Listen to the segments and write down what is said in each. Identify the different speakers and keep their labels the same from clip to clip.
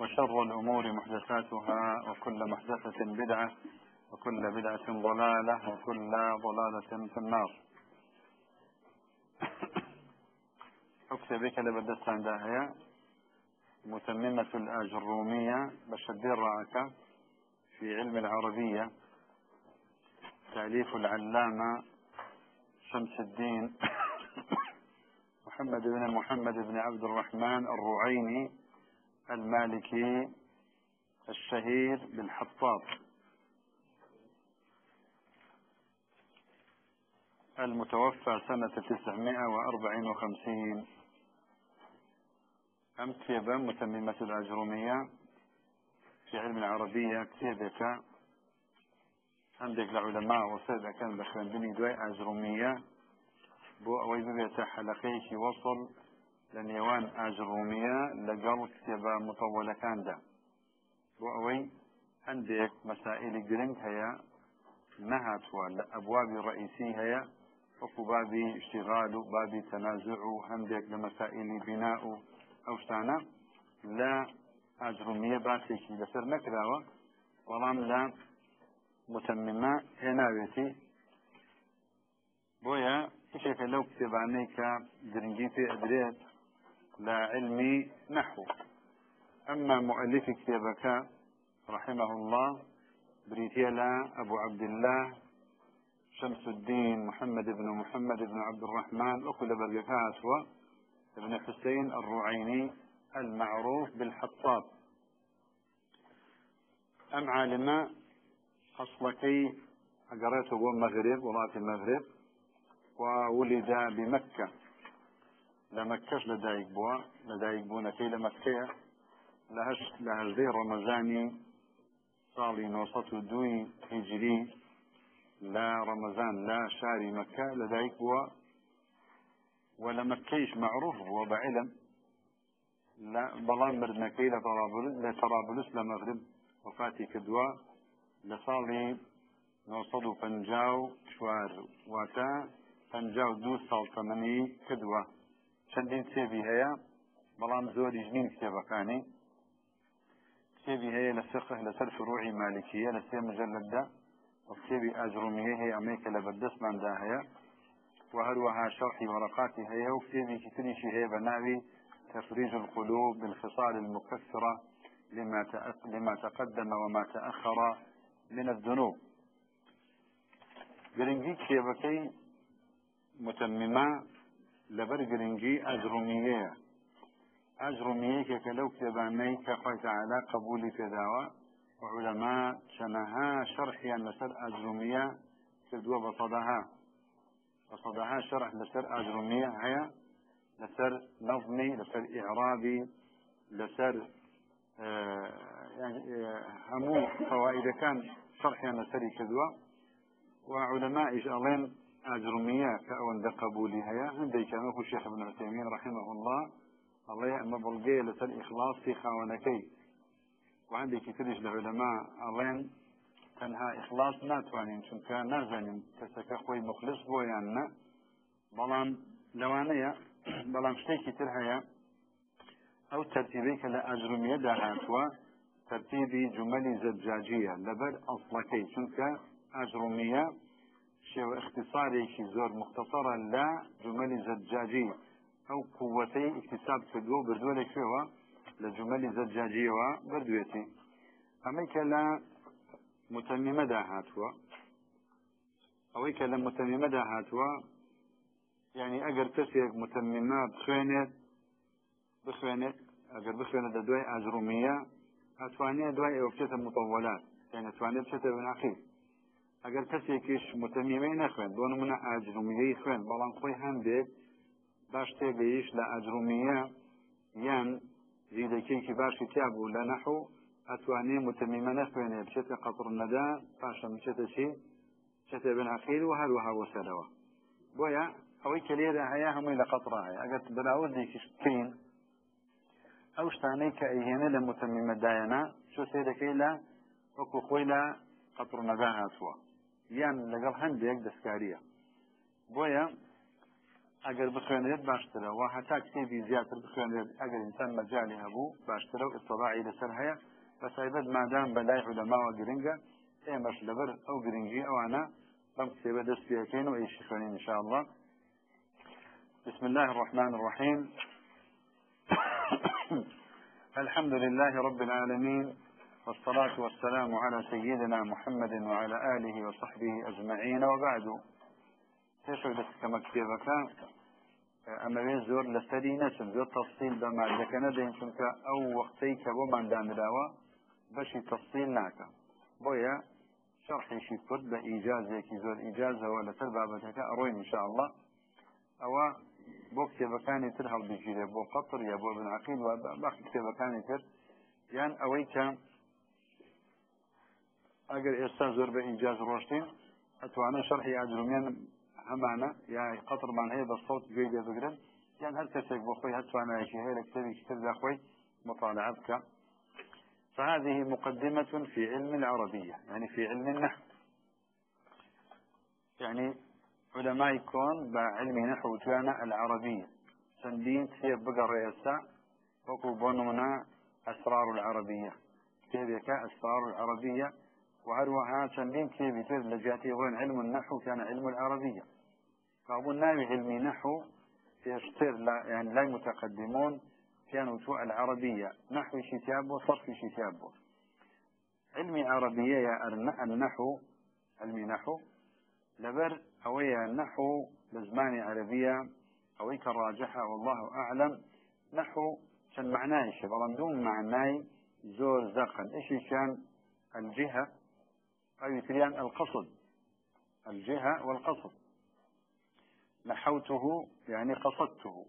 Speaker 1: وشر الأمور محدثاتها وكل محدثة بدعة وكل بدعة ضلالة وكل ضلالة في النار. أكتب بك لبدستان داهية متممة الآجرومية بشدير رأك في علم العربية. تأليف العلامة شمس الدين. محمد بن محمد بن عبد الرحمن الرعيني. المالكي الشهير بالحطاب المتوفى سنة تسعمائة وأربعين وخمسين. أم كتابة متممة الأجرومية في علم العربية كتابك. عندك العلماء وصيد كان بخوندني دواء أجرومية. بو أوي حلقيك وصل لە نێوان ئاژڕومیە لەگەڵ کتێبە متەوەلەکاندا. بۆ ئەوەی هەندێک مەسائللی گرنگ هەیە نەهاتوە لە ئەبوابی ڕئیسی هەیە وەکو بابی شتیغال و بابی تەنازع و هەندێک لە مەسائللی بینا و ئەو شتانە لە ئاژڕومیە باسێکی لەسەر نەکراوە. بەڵام لە متممە هێناوێتی بۆیە کشێکە لەو کتێبانەی کە گرنگی پێ ئەدرێت علمي نحو. أما مؤلف كتابك رحمه الله بريتيلا أبو عبد الله شمس الدين محمد بن محمد بن عبد الرحمن أكل برقكاس ابن حسين الرعيني المعروف بالحطاب. أم عالمة أصلكي أقريته هو المغرب ولاة المغرب وولد بمكة. لە مەکەش لە دایک بووە لە دایک بوونەکەی لە مەکەیە. لە هەشت لە هەژدەی ڕەمەزانی ساڵی 1992 هیجری لە ڕەمەزان لە شاری مەکە لە دایک بووە. و لە مەکەیش معروف بووە بەعلم بەڵام مردنەکەی لە لە تەرابلوس لە مەغرب وفاتی کردووە. لە ساڵی 1950 چوار واتە 52 ساڵ تەمەنی کردووە. چەندین کتێبی هەیە؟ بەڵام زۆری ژنین کتێبەکانی. کتێبی هەیە لە فقه لەسەر فروعی مالکیە لە سێ مجلددا وكتێبی ئاجرومیە هەیە ئەمەیکە لە بەردەستماندا هەیە. وهروها شرح ورقات هي وكتابي كتنشي هي بناوي تفريج القلوب بالخصال المكفرة لما لما تقدم وما تأخر من الذنوب. گرنگی کتێبەکەی متممە ئەجرومیەیە ئەجرومیەیەکێکە لەو کتێبانەی کە خۆی تعالا قبولی پێداوە وعلەما چەنەها شەرحیان لەسەر ئەجرومیە کردووە بە سەدەها. وصدها شرح لسر أجرمية هيا لسر نظمي لسر إعرابي لسر آه يعني آه همو فوائد كان شرح لسر كذوة وعلماء إجالين كأول دقبولي هيا عندي كان هو الشيخ ابن عثيمين رحمه الله. الله يأمر بلقي لسر إخلاص في خاونكي وعندي كتيرش العلماء ألين تەنها ئیخلاص ناتوانین چونکە نازانین کەسەکە خۆی مخلص بۆ یان نە بەڵام لەوانەیە بەڵام شتێکی تر هەیە ئەو تەرتیبەی کە لە ئەجرومیە داهاتوە تەرتیبی جومەلی زەجاجیە لەبەر ئەڵسڵەکەی چونکە ئەجرومیە شێوە اختصارێکی زۆر مختصرە لە جومەلی زەجاجی ئەو قووەتەی اکتساب کردووە بردووە لەکوێوە لە جومەلی زەجاجیەوە بردوێتی ئەمەی کە لە متممەدا هاتووە ئەوەی کە لە متممەدا هاتووە یعنی ئەگەر کەسێک متممە بخوێنێت بخوێنێت ئەگەر بخوێنێت لە دوای ئاژرومیە ئەتوانێت دوای ئەوە بچێتە متەوەلات یعنی توانێت بچێتە بناقی ئەگەر کەسێکیش متەمیمەی نەخوێن بۆ نمونە ئاجرومیەی خوێن بەڵام خۆی هەندێک باش تێگەیش لە ئاجرومیە یان زیدە بنکەیەکی باشی تیا بوو لە نەحوو ئەتوانێ متمیمە نەخوێنێ بچێتە قەتڕ نەدا پاشە بچێتە چی؟ چێتە بنعقیر و هەروەها وەسەرەوە بۆیە ئەوەی کە لێرە هەیە هەمووی لە قەتڕ هەیە. ئەگەر بەراوردێکیش بکەین ئەو شتانەی کە ئەیهێنە لە متەمیمەدایەنە چۆ سێ دەکەی لە وەکو خۆی لە قەتڕ نەدا هاتووە. یان لەگەڵ هەندێک دەستکاریە. بۆیە ئەگەر بخوێنێت باشترە و هەتا کتێبی زیاتر بخوێنێت ئەگەر ئینسان مەجای هەبوو باشترە و ئستڵاعی لەسەر هەیە بە تایبەت مادام بەلای عولەماوە گرنگە ئێمەش لەبەر ئەو گرنگی ئەوانە بەم کتێبە دەست پێەکەین و ئیشی خوێنین إن شاء الله بسم الله الرحمن الرحيم. الحمد لله رب العالمين. والصلاة والسلام على سيدنا محمد وعلى آله وصحبه أجمعين. وبعد پێشەک دەستکەمە کتێبەکە ئەمەوێ زۆر لەسەری نەچم زۆر تەفسیل بە مادەکە نەدەین چونکە ئەو وەختەی کە بۆمان دانراوە بەشی تەفسیل ناکەم بۆیە شەرحێکی کورد بە ئیجازێکی زۆر ئیجازەوە لەسەر بابەتەکە ئەڕۆین انشاءله ئەوە بۆ کتێبەکانی تر هەڵبگیرێ بۆ قەتر یا بۆ بنعقیل و باقی کتێبەکانی تر. یان ئەوەی کە ئەگەر ئێستا زۆر بە ئیجاز ڕۆشتین ئەتوانە شەرحی ئاجرومیان همانا يا قطر من هي بالصوت جيد بقرن يعني هل كسك بخوي هتوانا يشي هي لك تبي كتب أخوي مطالعتك فهذه مقدمة في علم العربية يعني في علم النحو. يعني علماء يكون بعلم نحو كان العربية سندين كتير بقى رئيسة بونونا أسرار العربية كتابك أسرار العربية وهروها سندين كتير بتر لجاتي وين علم النحو كان علم العربية. فأظن ناوي علمي نحو يشتر لا يعني لا متقدمون كانوا سوء العربية. نحو شتاب وصرف شتاب علمي عربية يا النحو علمي نحو. لبر أويا النحو لزمان عربية أويك الراجحة والله أعلم. نحو كان معناه شبه دون معناه زور زقن. إيش كان الجهة. أو يتريان القصد الجهة والقصد. نحوته يعني قصدته.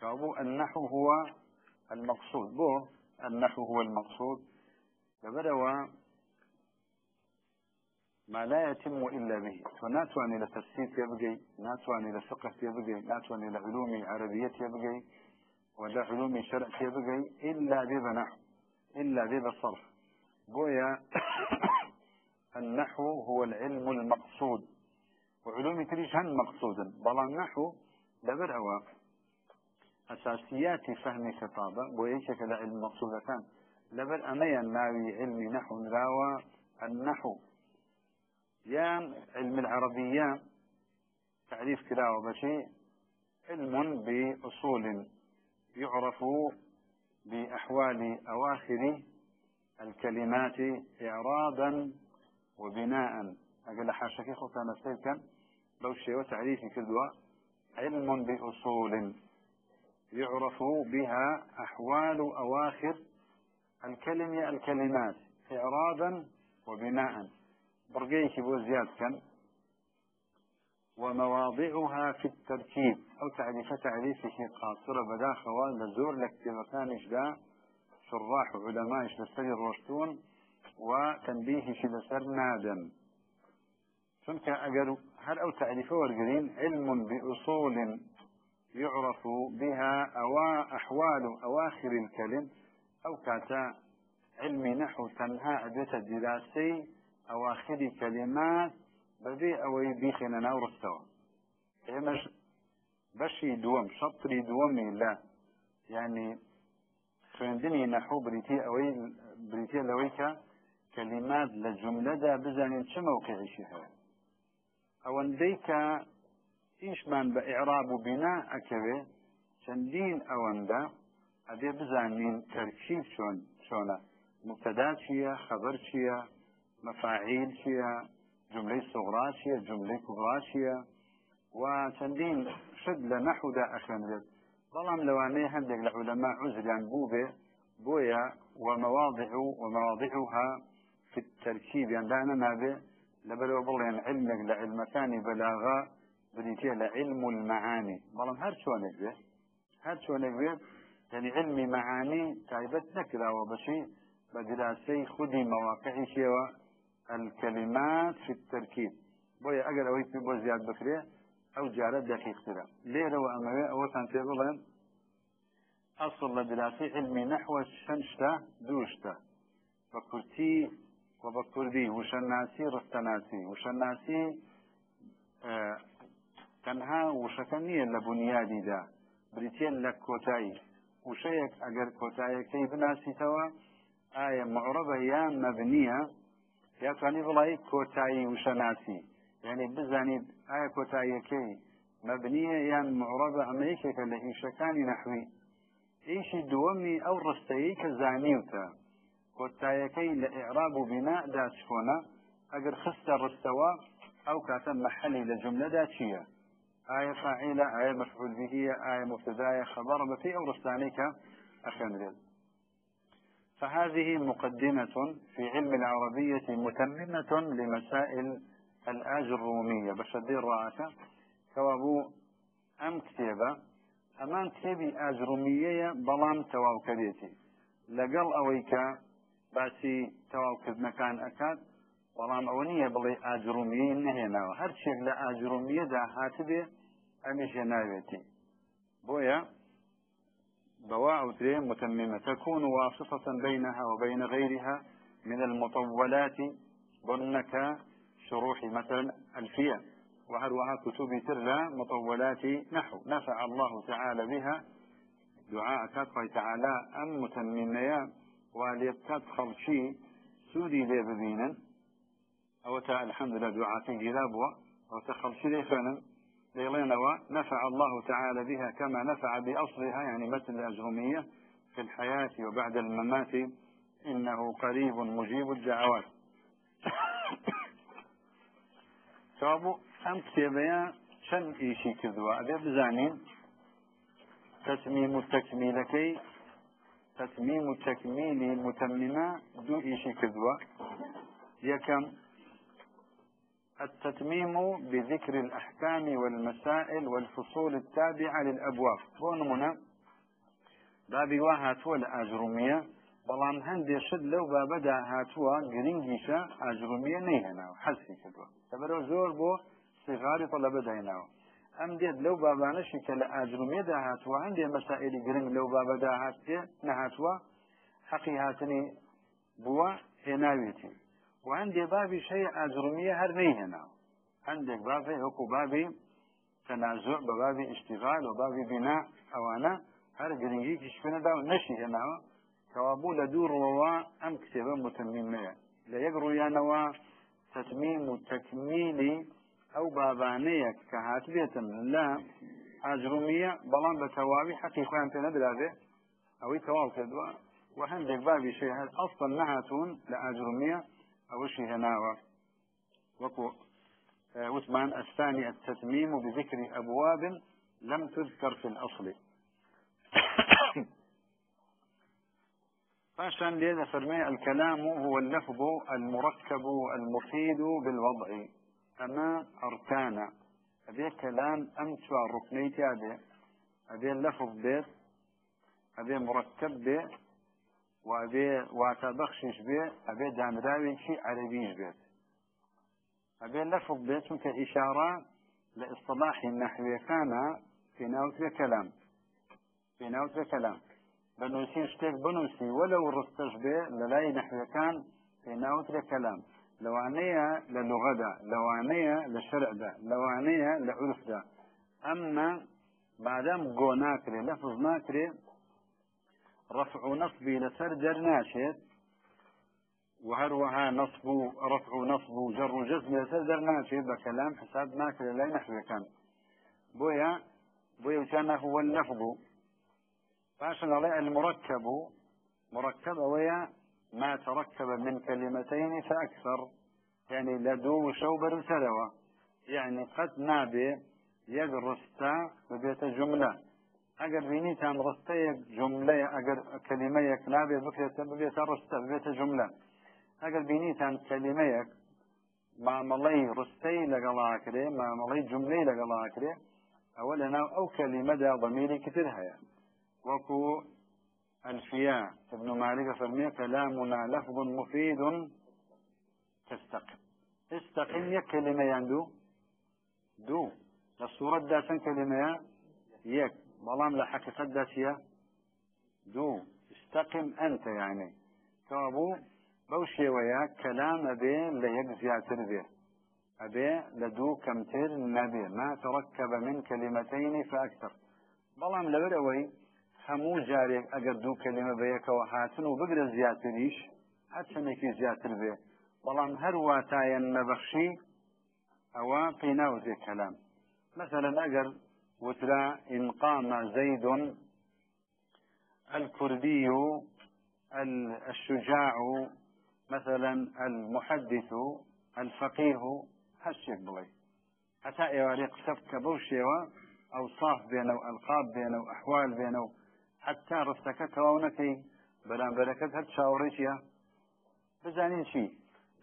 Speaker 1: كابو النحو هو المقصود. بو النحو هو المقصود. فبدأوا ما لا يتم إلا به. فناتواني إلى تفسير يبقي ناتواني إلى فقه يبقي ناتواني إلى علوم عربية يبقي ولا علوم شرع يبقي إلا ذي نحو إلا ذي الصرف. بويا النحو هو العلم المقصود. وعلوم تريش هن مقصودا. بلان نحو لبر أوا أساسيات فهم خطابة كلا علم مقصودة كان؟ لبر أميا ناوي علم نحو نراوى النحو. يا علم العربية. تعريف كلاوة بشيء علم بأصول. يعرف بأحوال أواخر الكلمات إعرابا وبناء أقل حاشك خطانا سيكا لو شيء وتعريف كدوة علم بأصول يعرف بها أحوال أواخر الكلمة الكلمات إعرابا وبناء. برقيك بو زياد كان ومواضعها في التركيب أو تعريف تعريفه قاصرة بداخل لزور لاكتبتان إجداء شراح علماء لسر الرشتون وتنبيه لسر نادم. چونکە ئەگەر هەر ئەو تعریفە وەرگین علم بأصول يعرف بها أوا أحوال أواخر الكلم أو كاتا علم نحو تنها أدوة دراسي أواخر كلمات ببي أو يبيخنا نور السوا إمش بشي دوم شطري دومي لا يعني خوێندنی نحو ئەوەی بریتە لەوەی کە کەلیمات لە جملەدا بزانین چه مووقعیشی هەیە ئەوەندەی کە ئیشمان بە ئێعراب و بینا ئەکەوێ چەندین ئەوەندە ئەبێ بزانین تەرکیب چۆن چۆنە مبتدا چییە خەبەر چییە مەفاعیل چییە جملەی سوغرا چییە جملەی کوبرا چییە و چەندین شت لە نەحودا ئەخێنرێت بەڵام لەوانەیە هەندێک لە عولەما عزریان بوو بێ بۆیە ومواضع ومواضعها ترکیبیان دانا نابێ لەبەرەوە بڵێن علمێک لە علمەکانی بەلاغا بریتە لە علم المعانی. بەڵام هەر چۆنێک بێت هەر چۆنێک بێت یعنی علمی معانی تایبەت نەکراوە بەشی بە دراسەی خودی مواقعی شێوە الكلمات في التركيب بۆیە ئەگەر ئەوەی پێ بۆ زیاد بکرێ ئەو جارە دەقیقترە لێرەوە ئەمەوێ ئەوەتان پێ بڵێن ئەسڵ لە دراسەی علمی نەحوە شەن شتا دوو شتا بە کورتی بكرتي وبكردي وشناسي رستناسي وشناسي آه تەنها وشەکە نییە لە بنیادیدا. بریتێن لە کۆتایی. وشەیەک ئەگەر کۆتایەکەی بناسیتەوە ئایا معڕبە یان مەبنیە یاتوانی بڵی کۆتایی وشەناسی. یعنی بزانیت ئایا کۆتاییەکەی مەبنیە یان معڕبە ئەمەیەکێکە لە هیشەکانی نەحوی ئیشی دووەمی ئەو ڕستەیە کە زانیوتە. کۆتایەکەی لە ئێعراب و بینادا چۆنە ئەگەر خستە ڕستەوە ئەو کاتە مەحەلی آية فاعلة آية مفعول به آية مبتداية خبر في أو رستانيك أخنرل فهذه مقدمة في علم العربية متممة لمسائل الآج الرومية. بشدير رأسه كوابو أم كتابة. أمان كتابي آج رومية بلان تواو كديتي لقل أويك تواو مكان أكاد بەڵام ئەوە نییە بڵێ ئاجرومیە نهێناوە هەر شێک لە ئاجرومیەدا هاتبێ ئەمیشە ناوێتی بۆیە بوا أوتري متممة تكون واسطة بينها وبين غيرها من المطولات ضمنك شروح مثلا ألفية. وهروها كتب ترى مطولات نحو. نفع الله تعالى بها. دعاء كاتب تعالى أم متممية وليبكات خلشي سودي لي ببينا أو تا الحمد لله دعاتين جذابوا أو تخلشي لي فعلا. ليلينوا نفع الله تعالى بها كما نفع بأصلها يعني مثل الأجرمية في الحياة وبعد الممات. إنه قريب مجيب الدعوات. كابو أم كتابيا شن إيشي كذوا؟ أبي بزانين؟ تتميم التكميلكي تتميم التكميل متممة دو إيشي كذوا يكم التتميم بذكر الأحكام والمسائل والفصول التابعة للأبواب. بونمنا بابي وهاتوا لأجرمية بەڵام هەندێ شت لەو بابەدا هاتووە گرنگیشە ئاژرومیە نەیهێناوە حەسی کردووە لەبەرەوە زۆر بۆ سیغاری تەڵە بدایناوە ئەم دێت لەو بابانشی کە لە ئاجرومێدا هاتووە هەندێ مەسائلی گرنگ لەو بابەدا هاتێ نەهاتووە حەقی هاتنی بووە هێناوێتی و هەندێ بابی شەیە ئاجرومیە هەر نەیهێناوە هەندێک بابێ وەکو بابی تەنازع بە بابی ئیشتیغال و بابی بینا ئەوانە هەر گرنگیکی شوێنەدا و نەشی هێناوە کەوابوو لە دوو ڕۆوە ئەم کتێبە متممیمەیە لە یەک ڕوویانەوە تەتمیم و تەکمیلی ئەو بابانەیە کە هاتبێتن لە ئاجرومیە بەڵام بە تەواوی حەقی خۆیان پێ نەدرابێ ئەوەی تەواو کردووە و هەندێک بابی شێ هەر ئەڵسن نەهاتوون لە وثمان الثاني التتميم بذكر أبواب لم تذكر في الأصل. فاشان لذا فرمي الكلام هو اللفظ المركب المفيد بالوضع. أما أركان أبي كلام أمتوى ركنيتي أبي أبي اللفظ بيت أبي مركب بيت وابێ واتە بەخشیش بێ ئەبێ دانراوێکی عەربیش بێت ئەبێ لەفظ بێت چونکە ئیشارە لە ئیصطلاحی نەحویەکانە پێناوترێ کەلام پێناوترێ کەلام بنووسین شتێک بنووسی وەلو ڕستەش بێ لە لای نەحویەکان پێناوترێ کەلام لەوانەیە لە لغەدا لەوانەیە لە شەرعدا لەوانەیە لە عرفدا ئەمما مادام گۆ ناکرێ لەفظ ناکرێ رفع نصبي لسر درناشت وهروها نصب رفع نصب جر جزم لسر درناشت بكلام حساب ماكل لا نحو كان. بويا بويا كان هو اللفظ فاشن عليه المركب. مركب ويا ما تركب من كلمتين فأكثر. يعني لدو شو برسلوة يعني قد نابي يق رستا ببيت جملة. أجر بينيتان رستا يق جملة أجر كلمة يق نابي بكرة ببيت رستا ببيت جملة. أجر بينيتان كلمة يق معاملي رستي لقلا كري معاملي جملة لقلا كري أولا أو كلمة ضميري كتير هيا. وكو الفياء ابن مالك فرمي كلامنا لفظ مفيد. تستقم. استقم يك كلمة يندو دو. للصورة داسن كلمة يك. بلام لحقيقة داسية دو. استقم أنت يعني. كابو بوشي ويا كلام أبي ليك زياتر به أبي لدو كمتر نبي ما تركب من كلمتين فأكثر. بلام لبروي همو جارێک ئەگەر دوو کەلیمە بەیەکەوە هاتن و بگرە زیاتریش هەر چەندێکی زیاتر بێ. بەڵام هەر واتایەن نەبەخشی ئەوە پێی ناوزێ کەلام. مثلا ئەگەر وترا إن قام زيد الكردي الشجاع مثلا المحدث الفقيه هالشيء بڵێ. حتى ئێوارێ قسە بکە بەو شێوە ئەوصاف بێنە و ئەلقاب حتا ڕستەکە تەواو نەکەی بەرامبەرەکەت هەر چاوەڕێکیە بزانین چی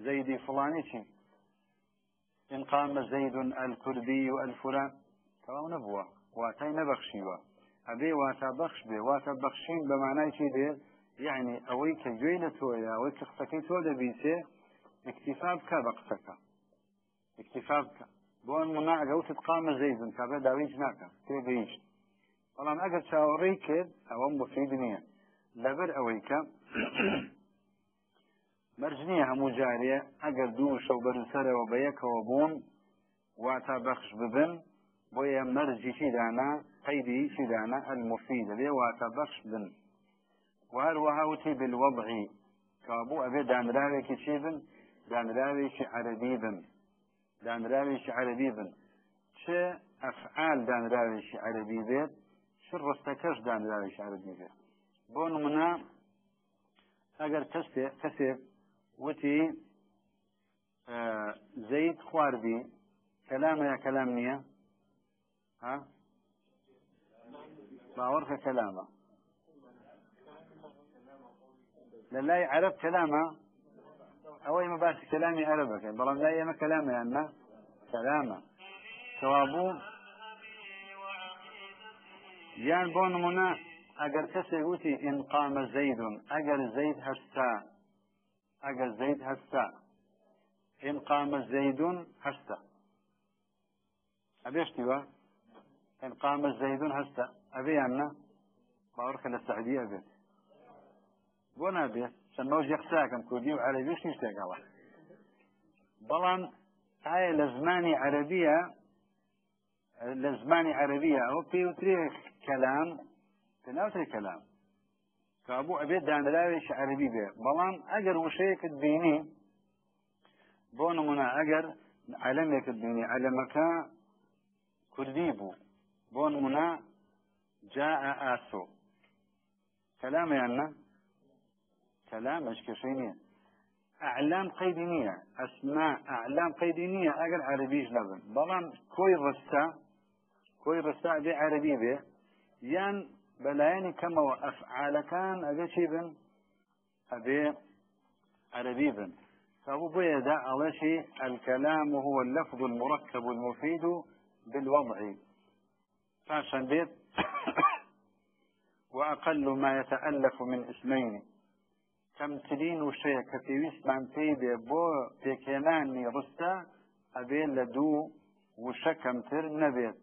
Speaker 1: زەیدی فڵانی چی إن قام زيد الكردي الفلان تمام نبوة واتي نبخشيوة أبي واتا بخش بي. واتا بخشين بمعنى شي دي. يعني أوي كجوينة تويا. أوي كخسكي تودا بيسي اكتفاب كبقسك اكتفاب ك بوان مناع قوت قام زيد. كابا داويج ناكا. تيجيش بەڵام ئەگەر چاوەڕێی کرد ئەوەم مفید نییە لەبەر ئەوەی کە نییە هەموو جارێ ئەگەر دوو شەو بەرسەرەوە بە یەکەوە بوون واتا بەخش ببن بۆیە مەرجی چیدانا قەیدی چیدانا المفید لێ واتا بەخش بن. وهروەها وتی بالوضعی کابوو ئەبێ دانراوێکی چی بن دانراوێکی عەربی بن. دانراوێکی عەربی بن. چه ئەفعال دانراوێکی عەربی بێت چ ڕستەکەش دانراوێکی عەربی بێت بۆ نمونە ئەگەر کەسێ کەسێک وتی زەید خواردی کەلامە یا کەلام نییە ها؟ باوەڕکە کەلامە لە لای عرب کەلامە ئەوەی مە باسی کەلامی عربەکەن بەڵام لای ئێمە کەلامەیان نا کەلامە کەوابوو یان بۆ نمونە ئەگەر کەسێک وتی ئینقامە زەیدون ئەگەر زەید هەستا ئەگەر زەید هەستا ئینقامە زەیدون هەستا ئەبێشتیوە ئینقامە زەیدون هەستا ئەبێیان نە؟ باوەڕکە لە سعدی ئەبێت. بۆ نابێت چەند مەوجی قساکەم کوردی و عەربیش هیچ تێگەڵە بەڵام ئایا لە زمانی عەربیە لە زمانی عەربیە ئەوە پێوترێ کەلام پێناوترێ کەلام کابوو ئەبێت دانراوێکی عەربی بێ بەڵام ئەگەر وشەیەکت بینی بۆ نمونە ئەگەر علەمێکت بینی علەمەکە کوردی بوو بۆ نمونە جاء ئاسۆ کەلامەیان نە كلام اشكشينية أعلام قيدينية. أسماء أعلام قيدينية أجر عربيش لبن بلان كوي رستا كوي رستا بي عربي بلايني كما وأفعال كان أبي شيبن أبي عربي بن. فأبو بيدا على شيء الكلام هو اللفظ المركب المفيد بالوضع. فعشان بيت وأقل ما يتألف من اسمين. کەمترین وشەیە کە پێویستمان پێی بێ بۆ پێکێنانی ڕستە ئەبێ لە دوو وشە کەمتر نەبێت.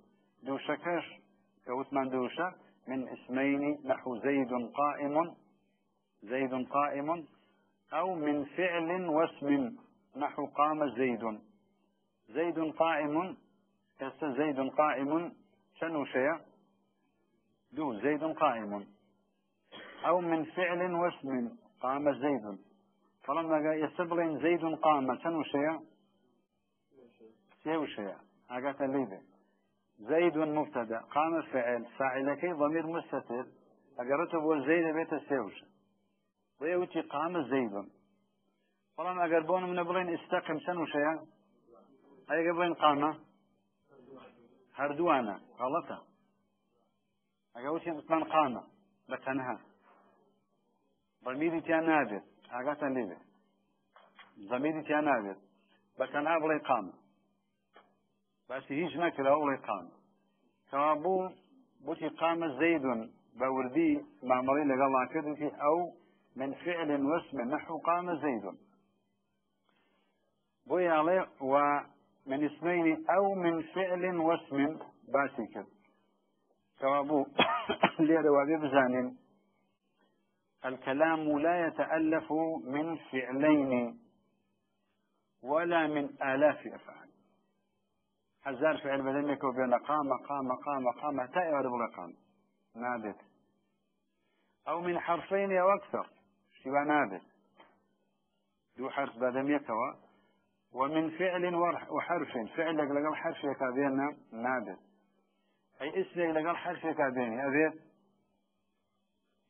Speaker 1: كوتمان دووشە من اسمين نحو زيد قائم زيد قائم أو من فعل واسم نحو قام زيد. زيد قائم زيد قائم شنو شيء؟ دو زيد قائم. أو من فعل واسم قام زيد. فلما يستبغين زيد قام شنو شيء؟ سيو شيء أقات الليبة زيد مبتدأ. قام فعل فاعلك ضمير مستتر. أقرته بول زيد بيت سيوش ويوتي قام زيد. فلما أقربون من بلين استقم شنو شيء أي قبلين قام؟ هردوانا. غلطة. أقوتي مثلا قام؟ بتنها. ضميري تيان نابێت ئاگاتان لێبێ ضميري تيان نابێت بە تەنها بڵێ باسی هیچ نەکرا بڵێ قام. کەوا بوو بوتی قامە زەیدون بوردي معمري لقال كذا أو من فعل واسم نحو قام زيد بوي عليه ومن اسمين أو من فعل واسم باسي كذا كوابو ليروا بزان الكلام لا يتألف من فعلين ولا من آلاف أفعال. هزار فعل بدنك وبين قام قام قام قام تا يعرف قام. نابت أو من حرفين أو أكثر. شبه نابت دو حرف بدم يكوى. ومن فعل وحرف فعل لقل حرف يكابينا نابت أي اسم لقل حرف يكابيني أبيت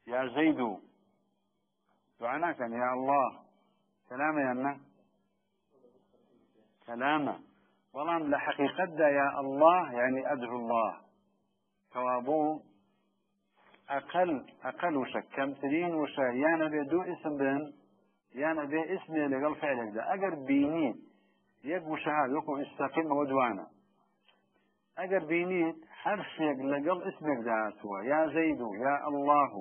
Speaker 1: يا زيد. دعانا كان. يا الله. سلام يا كلامه بەڵام لە حقیقتدا یا الله يعني أدعو الله. كوابو أقل أقل وشە کەمترین وشە یانە بێ دوو اسم بن یانە بێ اسمێ لەگەڵ فعلێکدا ئەگەر بینیت یەک وشەها وەکو ئستەقیمەوە دوانە ئەگەر بینیت حرفێک لەگەڵ اسمێکدا هاتووە یا زەید و یا الله.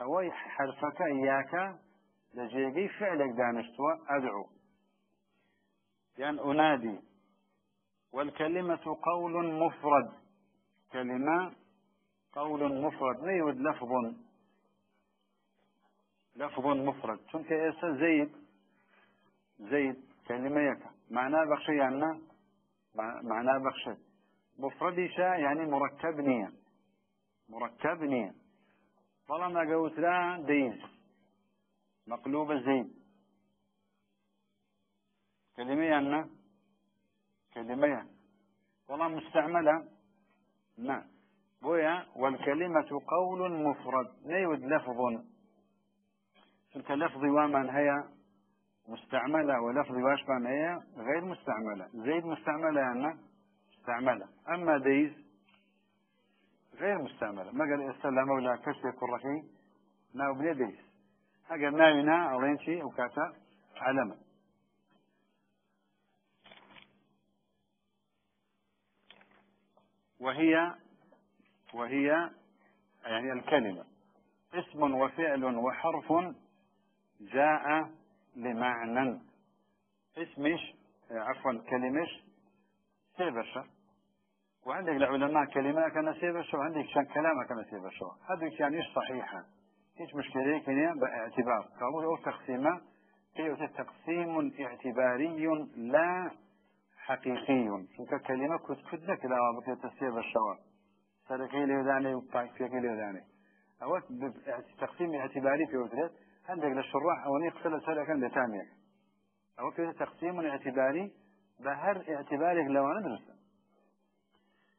Speaker 1: ئەوەی حرفەکە یاکە لە جێگەی فعلێک دانیشتووە ئەدعو یان ئونادی والكلمة قول مفرد. كلمة قول مفرد. نيود لفظ؟ لفظ مفرد. چونك إيسا زيد؟ زيد كلمة يكا. معناه بخشي يعني معناه بخشي. مفرد شا يعني مركب نية. مركب نية. طالما قلت لا ديز مقلوب زيد كلمة يعني كلمة. والله مستعملة. نعم بويا والكلمة قول مفرد. نيود لفظ. تلك لفظ ومن هي مستعملة ولفظ واشبه هي غير مستعملة. زيد مستعملة يعني مستعملة. أما ديز؟ غير مستعملة. ما قال استلم ولا كسر كرخي ناو بلي ديز. أجر ناوينا أولين شيء وكاتا علمه وهي وهي يعني الكلمة. اسم وفعل وحرف جاء لمعنى اسمش عفوا كلمش سيبرشا وعندك العلماء كلمة كان سيبرشا وعندك شان كلامة كان سيبرشا هذا يعني صحيحة إيش مشكلة كنيا باعتبار. قالوا تقسيمة هي تقسيم اعتباري لا حقيقي شوك كلمة كنت كنت لا بقي تسيب الشوار سركي ليوداني وباكفيكي ليوداني أو تقسيم اعتباري في وتريت عندك للشراح أو نقصد سركا لتاميك أو في تقسيم اعتباري بهر اعتبارك لو ندرس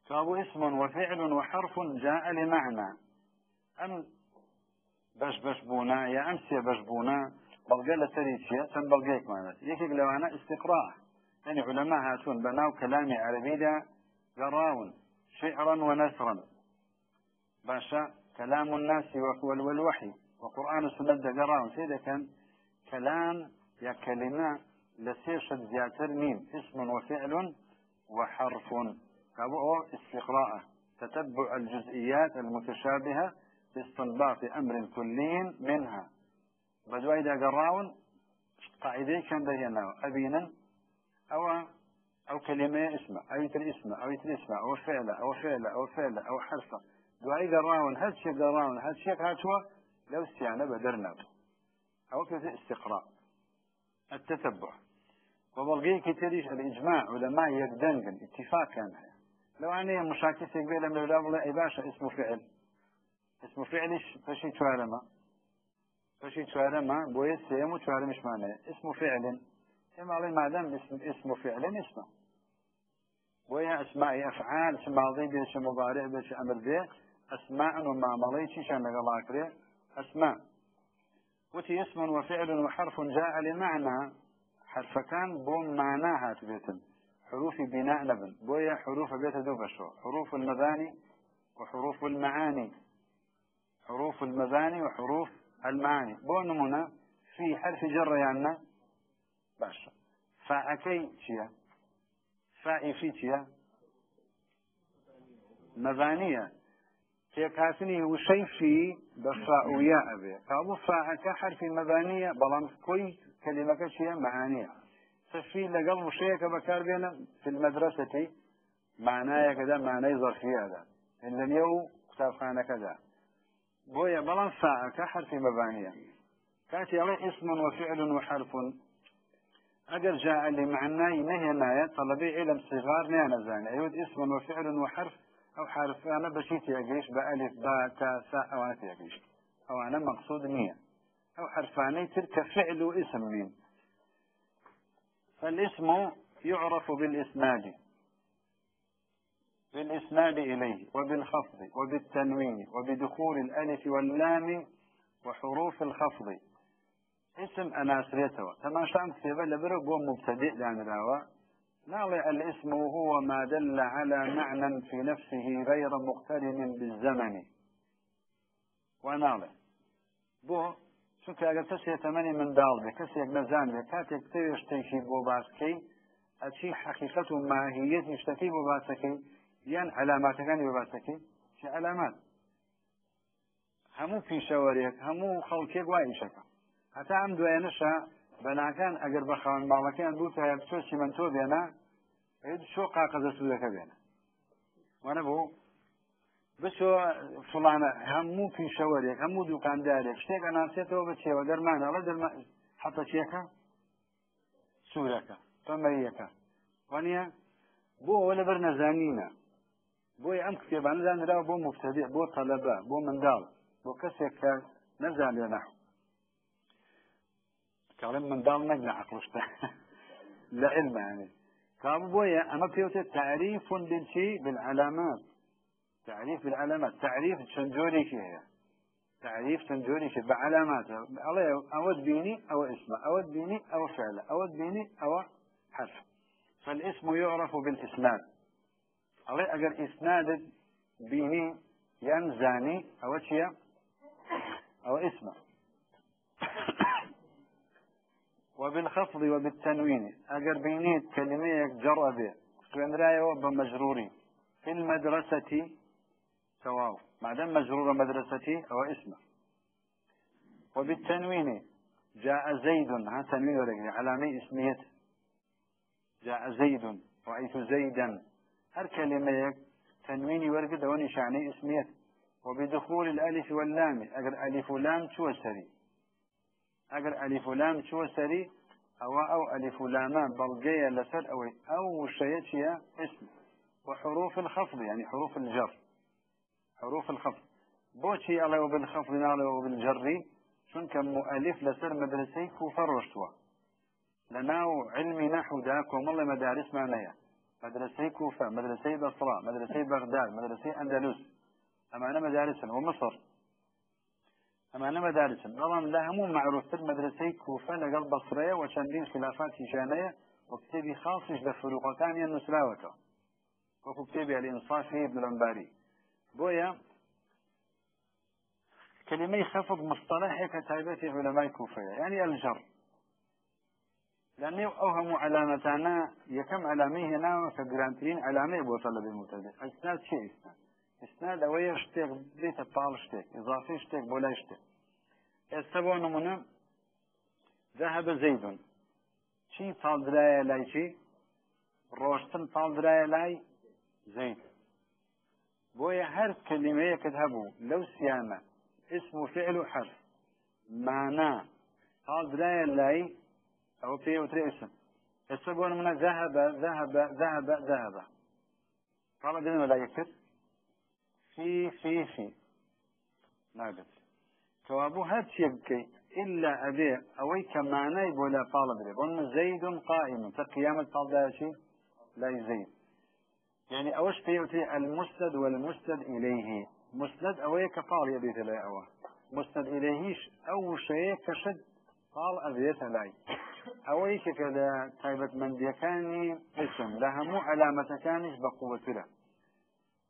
Speaker 1: فأبو اسم وفعل وحرف جاء لمعنى أم باش باش بونا يا أمس يا باش بونا بلقى لتريتشيا سن معناته يكيك لو أنا استقراء. يعني علماء هاتون بناو كلام عربي دا قراون شعرا ونثرا. باشا كلام الناس والوحي وقرآن السنة دا قراون سيدا كان كلام يا كلمة لسيشة زياتر ميم. اسم وفعل وحرف. كابو استقراء تتبع الجزئيات المتشابهة باستنباط أمر كلي منها. بدو إذا قراون قاعدين كان بينا أبينا أو أو كلمة اسمه أو يتر اسمه أو يتر اسمه أو فعله أو فعله أو فعله أو حرفه دعاء قراون هذا شيء قراون هذا شيء هاتوا؟ لو استعنا بدرنا. أو كذا استقراء التتبع. وبلغي كتيريش الإجماع علماء يقدنقن اتفاق كان. لو أنا مشاكسة قبيلة من الأولى أي باشا اسمه فعل. اسمه فعلش فشي توارما فشي توارما بويس سيمو توارمش معناه؟ اسمه فعل. كما ما دام اسم اسم فعل اسمه وهي أسماء أفعال اسم ماضي اسم مضارع اسم أمر به أسماء وما مضي شي شان الله كريه أسماء. وتي اسم وفعل وحرف جاء لمعنى. حرف كان بوم معناها تبيتن حروف بناء لبن بويا حروف بيت دوبشو حروف المباني وحروف المعاني. حروف المباني وحروف المعاني. بو نمونا في حرف جر يعني باشە. فاعەکەی چییە؟ فائفی چییە؟ مەبانیە. تێکاتنی وشەی فی بە فاویا ئەبێ. کابوو فاعەکە حرفی مەبانیە بەڵام کۆی کلمەکە چیە مەعانیە ففي لەگەڵ وشەیەکە بەکاربێنە المدرسة معنایەکەدا معنای ظرفیەدا لە نێو قوتابخانەکەدا. بۆیە بەڵام فاعەکە حرفی مەبانیە. كاتي عليه اسم وفعل وحرف أجر جاء لمعنى نهي ناية طلبي علم صغار نانا زاني. أيود اسم وفعل وحرف أو حرف أنا بشيت يجيش بألف باء تاء ساء أو أنا أو أنا مقصود نية أو حرفاني تلك فعل واسم مين فالاسم يعرف بالإسناد. بالإسناد إليه وبالخفض وبالتنوين وبدخول الألف واللام وحروف الخفض. اسم أناسريته تما شام كتابة لبرو بو مبتدئ لان راوا ناضع الاسم هو ما دل على معنى في نفسه غير مقترن بالزمن. وناضع بو چونکە ئەگەر کەسێک تەمەنی منداڵ بێ کەسێک نەزان بێ کاتێک تەوێ شتێکی بۆ باسکەی ئەچی حقیقەت و ماهیەتی شتەکەی بۆ باسەکەی یان علاماتەکانی بۆ باسەکەی چه علامات؟ هەموو پیشەوەرێک هەموو خەڵکێک وای ئیشەکە هەتا ئەم دوایەنەشە بەناکان ئەگەر بە خاوەن باڵەکەیان دوو تا چۆ چیمەنتۆ بێنە شۆ قاقەزە سوودەکە بێنە. وانە بوو بچۆ فڵانە هەموو پیشەوەرێک هەموو دوکاندارێک شتێک ئەناسێتەوە بە چێوە دەرمانەڵە دەرما حەتە چیەکە؟ سوورەکە تەمەریەکە وانە بۆ ئەوە لەبەر نەزانینە. بۆی ئەم کتێبانەدانراوە بۆ مفتدی بۆ تەلەبە بۆ منداڵ بۆ کەسێک کە نەزان لێ نەحو كلام من دال نجنا عقلشته لعلم يعني. كابو بويا أما بيوتي تعريف بالشيء بالعلامات. تعريف بالعلامات. تعريف شنجوري هي. تعريف شنجوري كي بعلامات. الله أود بيني أو اسمه. أود بيني أو فعل أود بيني أو حرف فالاسم يعرف بالإسناد. الله أجر إسناد بيني ينزاني أو شيء أو اسمه. وبالخفض وبالتنوين. أجر بينيت كلمة به رايه بمجروري. في المدرسة سواء ما دام مجرور مدرستي أو اسمه. وبالتنوين جاء زيد. ها تنوين علامة اسمية. جاء زيد. رأيت زيدا. هر كلمة تنويني ورقد ونشاني اسمية. وبدخول الألف واللام. أجر ألف لام شو سري أجر ألف لام شو سري أو أو ألف لاما بلقية لسر أو أو شيء اسم. وحروف الخفض يعني حروف الجر. حروف الخفض. بوشي الله وبالخفض نالي وبالجر شون كم مؤلف لسر مدرسي كوفر رشوة لناو علمي نحو داك ومالله مدارس معناها مدرسي كوفة مدرسي بصرة مدرسي بغداد مدرسي أندلس أمانة مدارس ومصر أمانة مدارس. طبعا لا هم معروف. في المدرسة كوفة لقل بصرية وشندين خلافات شانية وكتابي خاصش بفروق كان ينسلاوته وكتابي الإنصاف ابن الأنباري بويا كلمة يخفض مصطلح كتابة علماء كوفة. يعني الجر. لأنه أوهم علامتنا يكم علامه هنا كجرانتين علامة بوصل بالمتدى إسناد شيء إسناد إسناد أوية شتيك بيت الطال شتيك إضافي شتيك بولا شتيك استبوا نمونا ذهب زيد شي طال دراية لاي شي روشتن طال دراية لاي زيد بويا هر كلمة يكتبوا لو سيانة اسم فعل حرف معناه طال دراية لاي أو في وتري اسم استبوا نمونا ذهب ذهب ذهب ذهب طالما دين ولا يكتب في في في. ناقص. كوابو هاد شيء إلا أبي أوي كمعنى ولا طالب لي. قلنا زيد قائم. طالب شيء لا زيد يعني أوش في المسند والمسند إليه. مسند أوي كطال يبيت لا أوا مسند إليهش شيء كشد طال أبيت لاي أوي كذا تايبة من ديكاني اسم. لها مو علامة كانش بقوة له.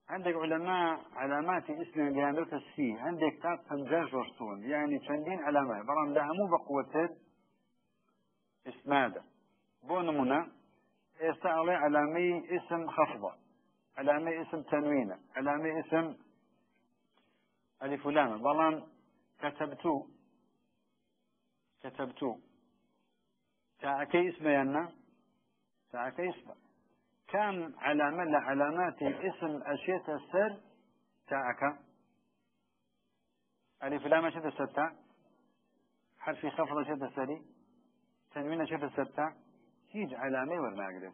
Speaker 1: عندك علماء علامات اسم جانب السي. عندك كتاب فنجاج ورسول يعني چندين علامة برام لها مو بقوة اسناده بو نمونا استعلي علامي اسم خفضة. علامي اسم تنوينة. علامي اسم ألف لام بلان كتبت كتبت تاعكي اسم ينا تاعكي اسم كم علامة لعلامات اسم أشيت السر تاعك. ألف لام أشيت الستة حرف خفض أشيت السري تنوين أشيت الستة هيج علامة ولا أقدر.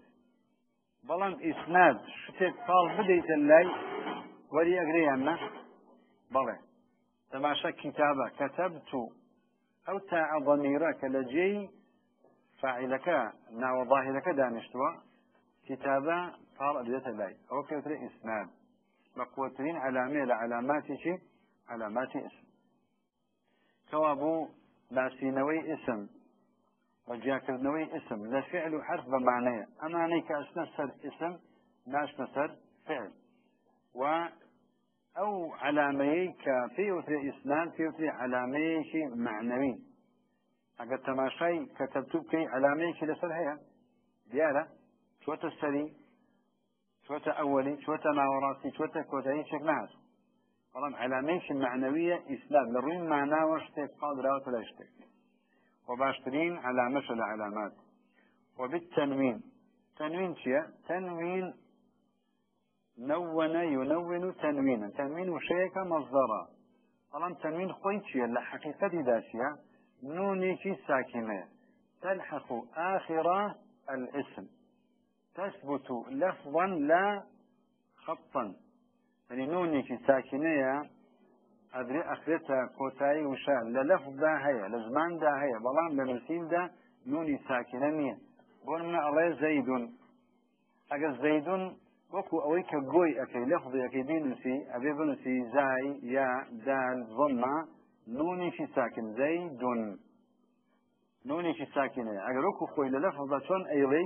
Speaker 1: بەڵام ئیسناد شتێک پاڵ بدەیتە لای وەری ئەگریاننا بەڵێ تەماشا کتابە كتبت. ئەو تا ضەمیرە کە لە جێی فاعلەکە ناوە پاڵ ئەدێتە لای ئەوە پێوترێ ئیسناد بە قوترین علامێ لە علاماتێکی علاماتی اسم. کەوا بوو ناسینەوەی اسم. وجاكرنوي اسم. لا فعل وحرف بمعنى. أما أنيك أسنسر اسم ناش نسر فعل. و أو علاميك في وثري إسنان في وثري علاميك معنوي. أقد تماشي كتبتو كي علاميك لسر هي ديالة شوة السري شوة أولي شوة ناوراسي شوة كوتاي شكناس طالما علاميك معنوية إسلام. لروين معناه وشتك قادرة ولا شتك وباشترين علامة العلامات؟ وبالتنوين. تنوين شيء؟ تنوين نون ينون تنوينا. تنوين شيء كمصدرا طالما تنوين خويت شيء؟ لحقيقة داشية نوني في ساكنة. تلحق آخر الاسم. تثبت لفظا لا خطا. يعني نوني في ساكنة ئەدرێ ئەخرێتە کۆتایی وشە لە لەفدا هەیە لە زماندا هەیە بەڵام لە نووسیندا نونی ساکنە نییە بۆ منە ئەڵێ زەیدون ئەگەر زەیدون وەکو ئەوەی کە گۆی ئەەکەی لەفظی ئەەکەی بینوسی ئەبێ بنووسی زای یا دال ضمما نونیشی ساکن زەیدون نونێکی ساکنەیە ئەگەر وەکو خۆی لە لەفظدا چۆن ئەیڵێ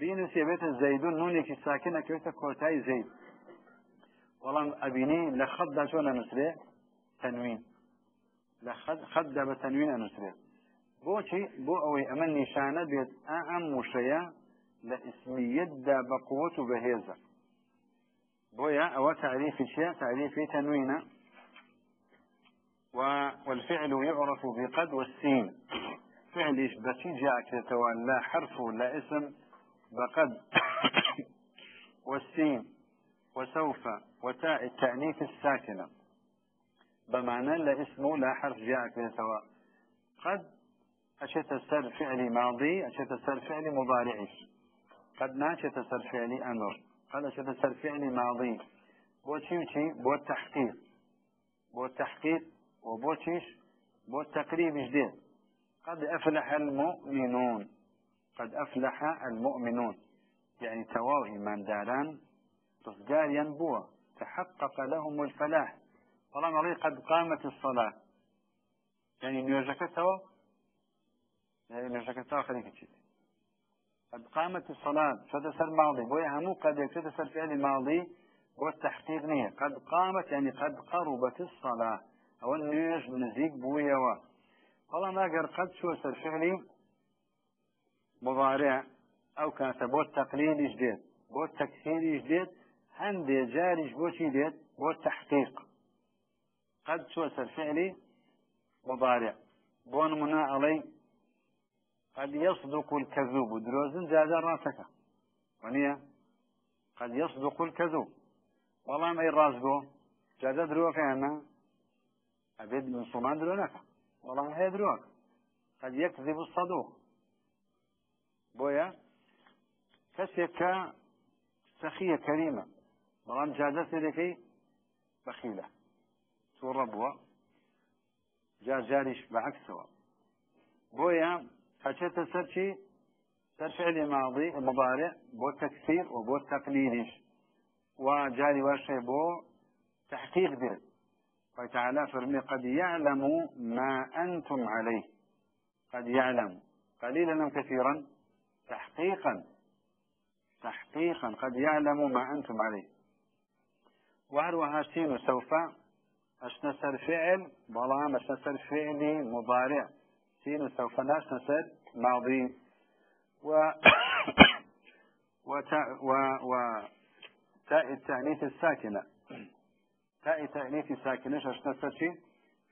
Speaker 1: بینوسی بێتە زەیدون نونێکی ساکن ئەکەوێتە کۆتایی زەید بەڵام ئەبینی لە خەتدا چۆن ئەنووسێ تەنوین لە خەتدا بە تەنوین ئەنووسێ بۆچی بۆ ئەوەی ئەمە نیشانە بێت ئەم وشەیە لە ئسمیەتدا بە قووەت و بەهێزە بۆیە ئەوە تعریفی چیە تعریفی تەنوینە والفعل يعرف بقد والسين فعلش بشي جاء كتوى لا حرف لا اسم بقد والسين وسوف وتاء التأنيث الساكنة. بمعنى لا اسم لا حرف جاء في سواء. قد أشت السر فعل ماضي أشت السر فعل مضارع. قد ناشت السر فعل أمر. قد أشت السر فعل ماضي. بوشي وشي بو التحقيق بو التحقيق وبوشيش بو التقريب جديد. قد أفلح المؤمنون. قد أفلح المؤمنون. يعني تواو إيمان داران ڕزگاریان بووە تحقق لهم الفلاح. بەڵام ئەڵێ قد قامت الصلاة. يعني نوێژەکەتەوە نوێژەکەتەوە خەریکە چیت قد قامت الصلاة شد سر ماضي. بويا همو قد يكتب سر فعل ماضي والتحقيق نية. قد قامت يعني قد قربت الصلاة. أو النيش نزيق بويا و والله ما قر قد شو سر فعلي. مضارع ئەو کاتە بۆ تەقلیلیش دێت بۆ تەکسیریش دێت هەندێ جاریش بۆچی دێت؟ بۆ تحقیق قد چوە سەرفعلی مضارع؟ بۆ نمونە ئەڵەی قد يصدق الكذوب. درۆزن جاجار ڕاستەکە. وەنیە قد يصدق الكذوب. بەڵام ئەی ڕاست بۆ جاجە درۆکەیانە ئەبێت مسلمان درۆ نەکە. وەڵام هەیە درۆک. قد يكذب الصدوق. بويا كسيك سخية كريمة. بەڵام جاجە سێرەکەی بەخیلە تووڕە بووە جارجاریش بەعکسەوە بۆیە هەچێتە سەرچی سەر ماضي مضارع بو تكسير وبو تقليلش وجاري واشي بو تحقيق به. وتعالى فرمي قد يعلم ما أنتم عليه. قد يعلم. قليلا أم كثيرا؟ تحقيقا تحقيقا قد يعلم ما أنتم عليه. وهروها سين سوف؟ أشنسر فعل؟ بلام أشنسر فعلي مضارع. سين سوف؟ نشنسر ماضي. و وتاء و و تاء التأنيث الساكنة. تاء تأنيث ساكنة شنستشي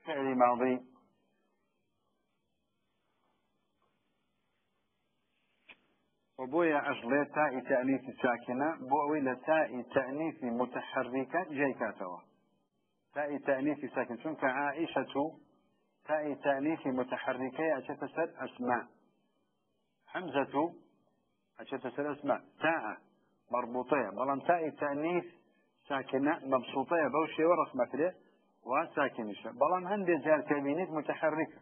Speaker 1: فعل ماضي. وبويا أجلي تاء تأنيث ساكنة بوي لتاء تأنيث متحركة جيكاتوا. تاء تأنيث ساكن شنك عائشة تاء تأنيث متحركة أشتسد أسماء. حمزة أشتسد أسماء. تاء مربوطية بلان تاء تأنيث ساكنة مبسوطة بوشي ورسمة له وساكنة بلان هندي جار كبينيت متحركة.